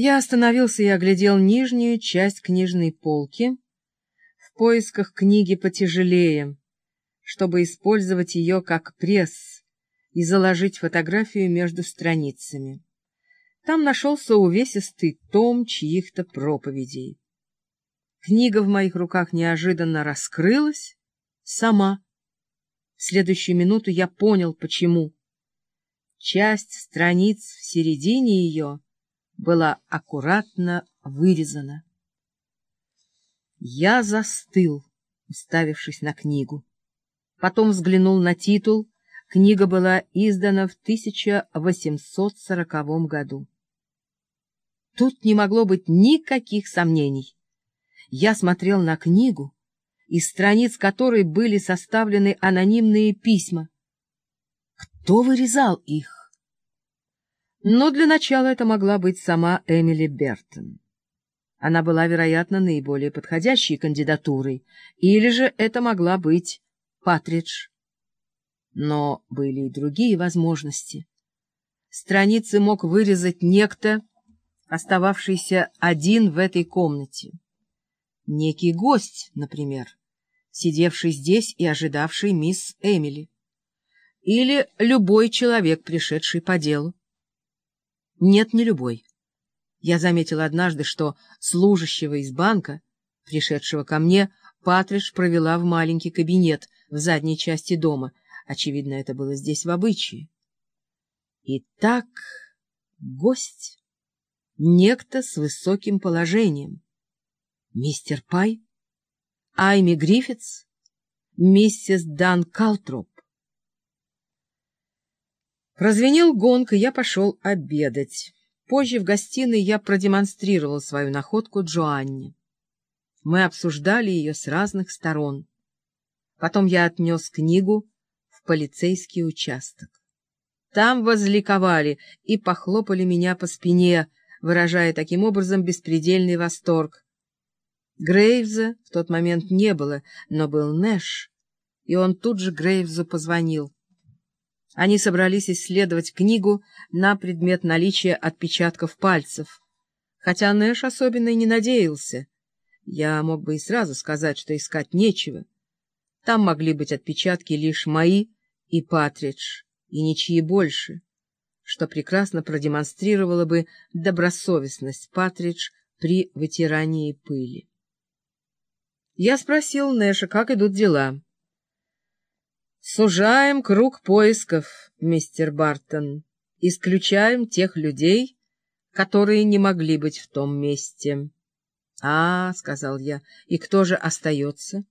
Я остановился и оглядел нижнюю часть книжной полки в поисках книги потяжелее, чтобы использовать ее как пресс и заложить фотографию между страницами. Там нашелся увесистый том чьих-то проповедей. Книга в моих руках неожиданно раскрылась сама. В следующую минуту я понял, почему. Часть страниц в середине ее была аккуратно вырезана. Я застыл, уставившись на книгу. Потом взглянул на титул. Книга была издана в 1840 году. Тут не могло быть никаких сомнений. Я смотрел на книгу, из страниц которой были составлены анонимные письма. Кто вырезал их? Но для начала это могла быть сама Эмили Бертон. Она была, вероятно, наиболее подходящей кандидатурой, или же это могла быть Патридж. Но были и другие возможности. Страницы мог вырезать некто, остававшийся один в этой комнате. Некий гость, например, сидевший здесь и ожидавший мисс Эмили. Или любой человек, пришедший по делу. Нет, не любой. Я заметил однажды, что служащего из банка, пришедшего ко мне, Патридж провела в маленький кабинет в задней части дома. Очевидно, это было здесь в обычае. Итак, гость, некто с высоким положением. Мистер Пай? Айми Гриффитс? Миссис Дан Калтроп? Прозвенел гонг, и я пошел обедать. Позже в гостиной я продемонстрировал свою находку Джоанне. Мы обсуждали ее с разных сторон. Потом я отнес книгу в полицейский участок. Там возликовали и похлопали меня по спине, выражая таким образом беспредельный восторг. Грейвза в тот момент не было, но был Нэш, и он тут же Грейвзу позвонил. Они собрались исследовать книгу на предмет наличия отпечатков пальцев, хотя Нэш особенно и не надеялся. Я мог бы и сразу сказать, что искать нечего. Там могли быть отпечатки лишь мои и Патридж, и ничьи больше, что прекрасно продемонстрировало бы добросовестность Патридж при вытирании пыли. Я спросил Нэша, как идут дела. «Сужаем круг поисков, мистер Бартон. Исключаем тех людей, которые не могли быть в том месте». «А, — сказал я, — и кто же остается?»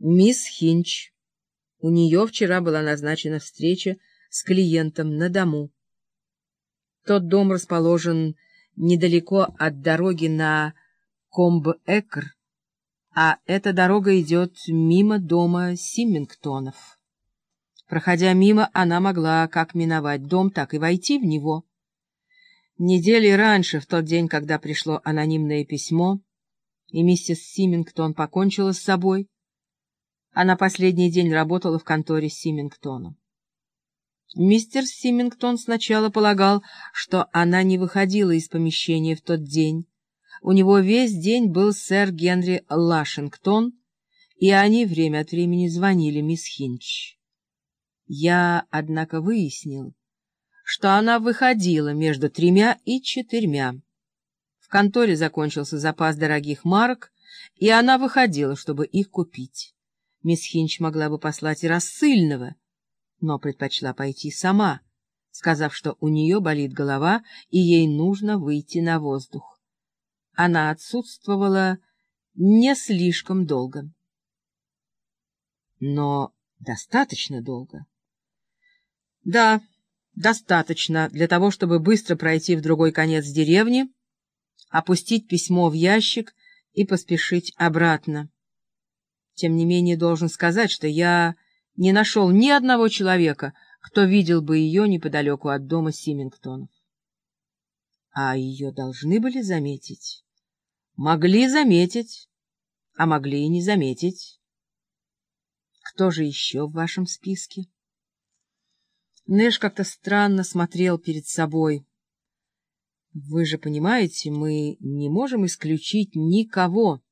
«Мисс Хинч. У нее вчера была назначена встреча с клиентом на дому. Тот дом расположен недалеко от дороги на Комб-Экр, а эта дорога идет мимо дома Симмингтонов. Проходя мимо, она могла как миновать дом, так и войти в него. Недели раньше, в тот день, когда пришло анонимное письмо, и миссис Симмингтон покончила с собой, она последний день работала в конторе Симмингтона. Мистер Симмингтон сначала полагал, что она не выходила из помещения в тот день, у него весь день был сэр Генри Лашингтон, и они время от времени звонили мисс Хинч. Я, однако, выяснил, что она выходила между тремя и четырьмя. В конторе закончился запас дорогих марок, и она выходила, чтобы их купить. Мисс Хинч могла бы послать и рассыльного, но предпочла пойти сама, сказав, что у нее болит голова, и ей нужно выйти на воздух она отсутствовала не слишком долго. Но достаточно долго. Да, достаточно для того, чтобы быстро пройти в другой конец деревни, опустить письмо в ящик и поспешить обратно. Тем не менее, должен сказать, что я не нашел ни одного человека, кто видел бы ее неподалеку от дома Симингтонов. А ее должны были заметить. Могли заметить, а могли и не заметить. Кто же еще в вашем списке? Нэш как-то странно смотрел перед собой. Вы же понимаете, мы не можем исключить никого.